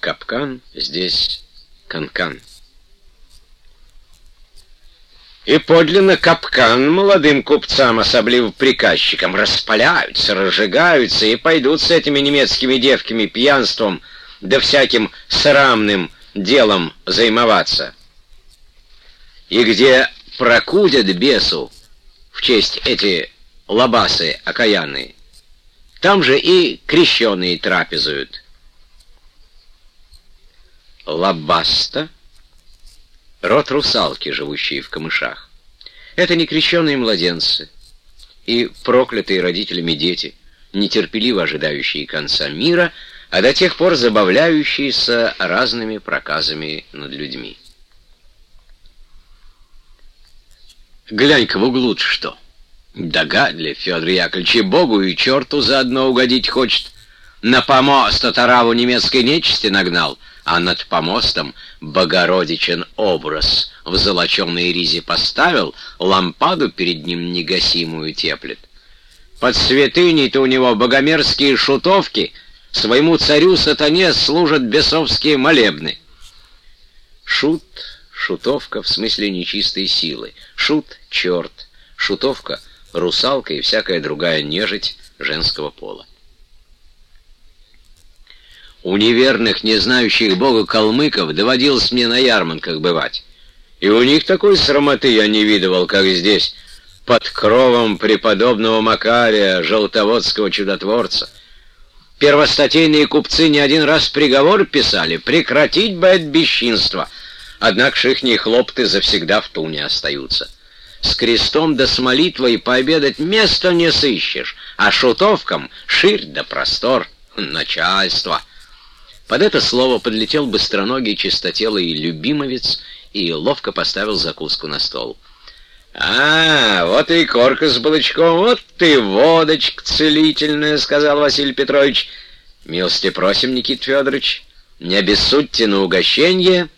капкан, здесь канкан. И подлинно капкан молодым купцам, особливо приказчикам, распаляются, разжигаются и пойдут с этими немецкими девками пьянством да всяким срамным делом займоваться. И где прокудят бесу в честь эти лабасы окаянные, там же и крещеные трапезуют. Лабаста — род русалки, живущие в камышах. Это не крещеные младенцы и проклятые родителями дети, нетерпеливо ожидающие конца мира, а до тех пор забавляющиеся разными проказами над людьми. Глянь-ка в углу что. Догадлив, Федор Яковлевич, и Богу, и черту заодно угодить хочет. На помост отараву немецкой нечисти нагнал, а над помостом Богородичен образ в золоченой ризе поставил, лампаду перед ним негасимую теплит. Под святыней-то у него богомерзкие шутовки, своему царю-сатане служат бесовские молебны. Шут Шутовка в смысле нечистой силы. Шут — черт. Шутовка — русалка и всякая другая нежить женского пола. У неверных, не знающих Бога калмыков доводилось мне на ярмарках бывать. И у них такой срамоты я не видывал, как здесь, под кровом преподобного Макария, желтоводского чудотворца. Первостатейные купцы не один раз приговор писали «Прекратить бы это бесчинство», Однако ж ихние хлопты завсегда в туне остаются. С крестом да с молитвой пообедать места не сыщешь, а шутовкам ширь да простор, начальство. Под это слово подлетел быстроногий чистотелый любимовец и ловко поставил закуску на стол. «А, вот и корка с балычком, вот ты водочка целительная», — сказал Василий Петрович. «Милости просим, Никит Федорович, не обессудьте на угощение».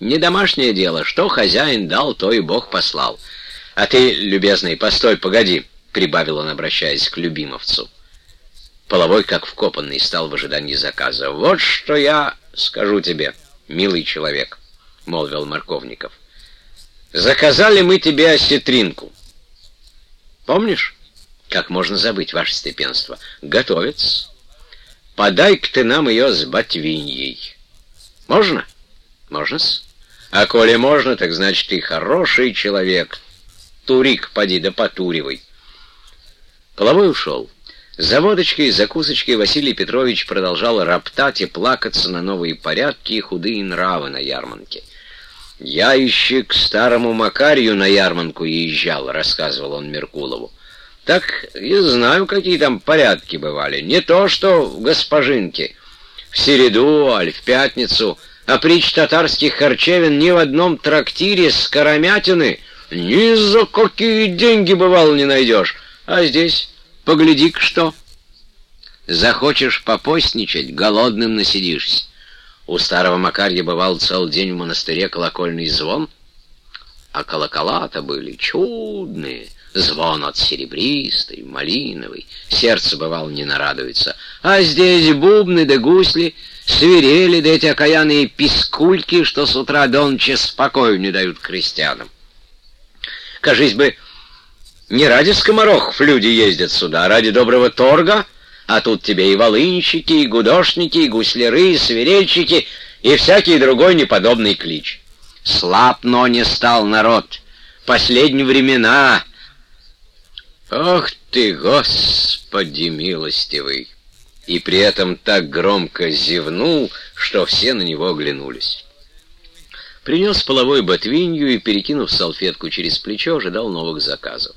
Не домашнее дело, что хозяин дал, то и Бог послал. А ты, любезный, постой, погоди, — прибавил он, обращаясь к любимовцу. Половой, как вкопанный, стал в ожидании заказа. «Вот что я скажу тебе, милый человек», — молвил Марковников. «Заказали мы тебе осетринку. Помнишь? Как можно забыть, ваше степенство? Готовец. Подай-ка ты нам ее с ботвиньей. Можно? Можно-с?» А коли можно, так значит ты хороший человек. Турик, поди да потуривай. Половой ушел. За водочкой и закусочкой Василий Петрович продолжал роптать и плакаться на новые порядки и худые нравы на ярмарке. «Я еще к старому Макарию на ярманку езжал», — рассказывал он Меркулову. «Так и знаю, какие там порядки бывали. Не то, что в Госпожинке. В середу, аль в пятницу а притч татарских харчевин ни в одном трактире с карамятины ни за какие деньги, бывало, не найдешь. А здесь, погляди-ка что. Захочешь попостничать, голодным насидишься. У старого Макарья бывал целый день в монастыре колокольный звон, а колокола-то были чудные. Звон от серебристый, малиновый, сердце, бывало, не нарадуется. А здесь бубны да гусли — свирели да эти окаянные пискульки, что с утра до ночи спокою не дают крестьянам. Кажись бы, не ради скоморохов люди ездят сюда, а ради доброго торга, а тут тебе и волынщики, и гудошники, и гусляры, и свирельщики, и всякий другой неподобный клич. Слаб, но не стал народ. Последние времена... Ох ты, Господи милостивый! и при этом так громко зевнул, что все на него оглянулись. Принес половой ботвинью и, перекинув салфетку через плечо, ожидал новых заказов.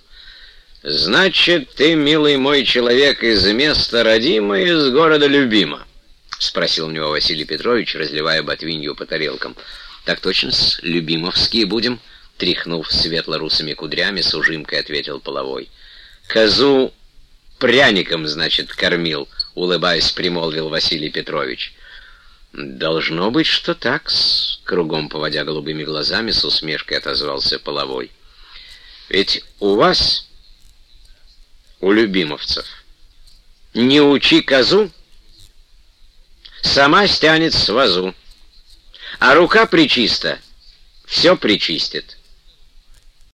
«Значит, ты, милый мой человек, из места родимого, из города любима?» — спросил у него Василий Петрович, разливая ботвинью по тарелкам. «Так точно, с любимовские будем?» — тряхнув светло-русыми кудрями, с ужимкой ответил половой. «Козу пряником, значит, кормил», — улыбаясь, примолвил Василий Петрович. «Должно быть, что так — кругом поводя голубыми глазами, с усмешкой отозвался Половой. «Ведь у вас, у любимовцев, не учи козу, сама стянет с вазу, а рука причиста, все причистит.